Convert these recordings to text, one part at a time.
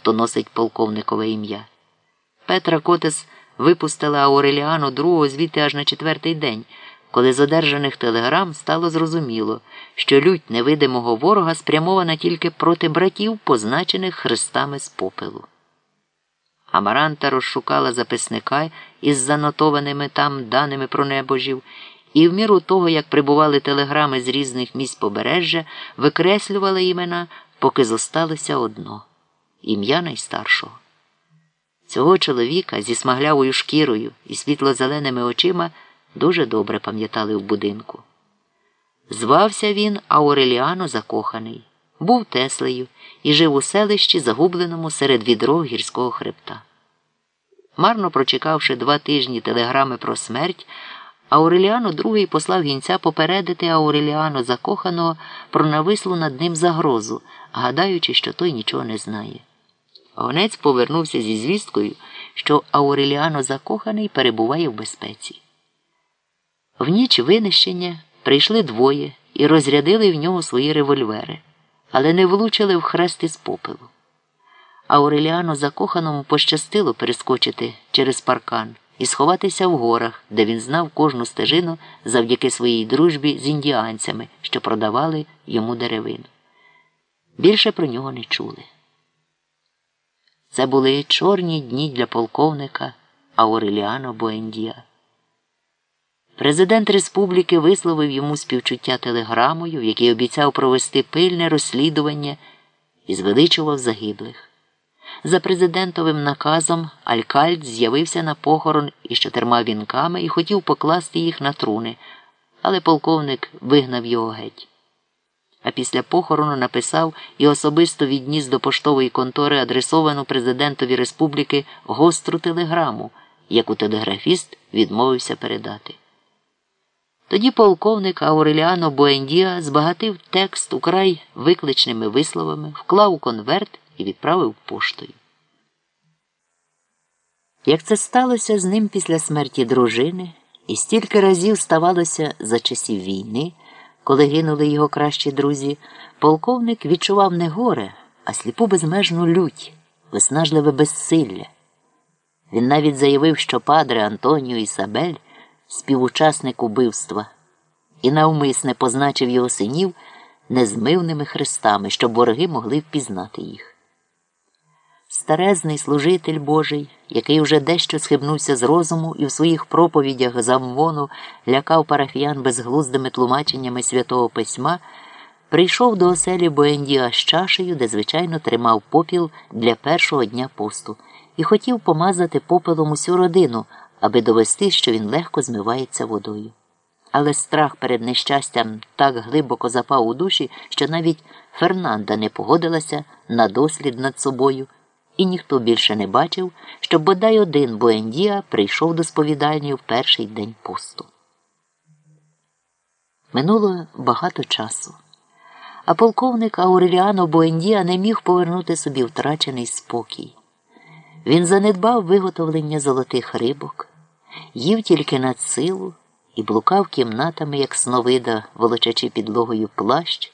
хто носить полковникове ім'я. Петра Котес випустила Ауреліану другого звідти аж на четвертий день, коли з одержаних телеграм стало зрозуміло, що лють невидимого ворога спрямована тільки проти братів, позначених хрестами з попелу. Амаранта розшукала записника із занотованими там даними про небожів, і в міру того, як прибували телеграми з різних місць побережжя, викреслювала імена, поки зосталося одно ім'я найстаршого. Цього чоловіка зі смаглявою шкірою і світло-зеленими очима дуже добре пам'ятали в будинку. Звався він Ауреліано Закоханий, був Теслею і жив у селищі, загубленому серед відров гірського хребта. Марно прочекавши два тижні телеграми про смерть, Ауреліано II послав гінця попередити Ауреліано Закоханого про навислу над ним загрозу, гадаючи, що той нічого не знає. Гонець повернувся зі звісткою, що Ауреліано Закоханий перебуває в безпеці. В ніч винищення прийшли двоє і розрядили в нього свої револьвери, але не влучили в хрест із попелу. Ауреліано закоханому пощастило перескочити через паркан і сховатися в горах, де він знав кожну стежину завдяки своїй дружбі з індіанцями, що продавали йому деревину. Більше про нього не чули. Це були чорні дні для полковника Ауреліано Буендія. Президент республіки висловив йому співчуття телеграмою, в якій обіцяв провести пильне розслідування і звеличував загиблих. За президентовим наказом Алькальд з'явився на похорон із чотирма вінками і хотів покласти їх на труни, але полковник вигнав його геть. А після похорону написав і особисто відніс до поштової контори адресовану президентові республіки гостру телеграму, яку телеграфіст відмовився передати. Тоді полковник Ауреліано Буендіа збагатив текст украй викличними висловами, вклав у конверт і відправив поштою. Як це сталося з ним після смерті дружини, і стільки разів ставалося за часів війни, коли гинули його кращі друзі, полковник відчував не горе, а сліпу безмежну лють, виснажливе безсилля. Він навіть заявив, що падре Антоніо Ісабель співучасник убивства, і навмисне позначив його синів незмивними хрестами, щоб вороги могли впізнати їх. Старезний служитель Божий, який уже дещо схибнувся з розуму і в своїх проповідях замвону лякав парафіян безглуздими тлумаченнями святого письма, прийшов до оселі Боендіа з чашею, де, звичайно, тримав попіл для першого дня посту, і хотів помазати попелом усю родину, аби довести, що він легко змивається водою. Але страх перед нещастям так глибоко запав у душі, що навіть Фернанда не погодилася на дослід над собою і ніхто більше не бачив, щоб бодай один Буендія прийшов до сповідальні в перший день посту. Минуло багато часу, а полковник Ауреліано Буендія не міг повернути собі втрачений спокій. Він занедбав виготовлення золотих рибок, їв тільки над силу і блукав кімнатами, як сновида, волочачи підлогою плащ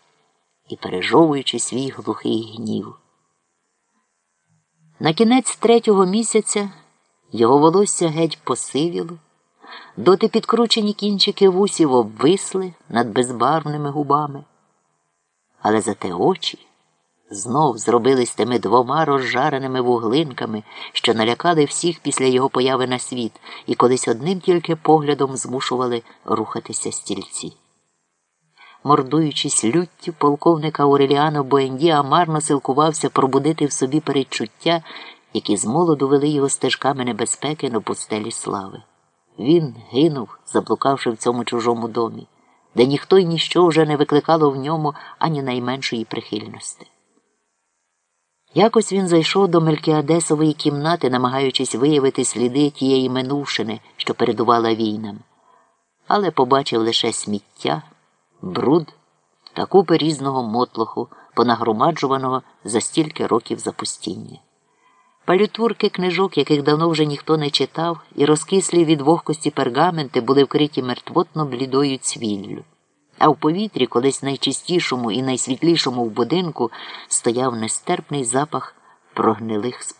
і пережовуючи свій глухий гнів. На кінець третього місяця його волосся геть посивіло, доти підкручені кінчики вусів обвисли над безбарвними губами. Але зате очі знов зробились тими двома розжареними вуглинками, що налякали всіх після його появи на світ, і колись одним тільки поглядом змушували рухатися стільці. Мордуючись люттю, полковника Ауреліано Буендіа марно силкувався пробудити в собі передчуття, які з молоду вели його стежками небезпеки на пустелі слави. Він гинув, заблукавши в цьому чужому домі, де ніхто й ніщо вже не викликало в ньому ані найменшої прихильності. Якось він зайшов до Мелькіадесової кімнати, намагаючись виявити сліди тієї минувшини, що передувала війнам, але побачив лише сміття бруд та купи різного мотлоху, понагромаджуваного за стільки років запустіння. Палютурки книжок, яких давно вже ніхто не читав, і розкислі від вогкості пергаменти були вкриті мертвотно блідою цвіллю. А в повітрі, колись найчистішому і найсвітлішому в будинку, стояв нестерпний запах про гнилих спогадів.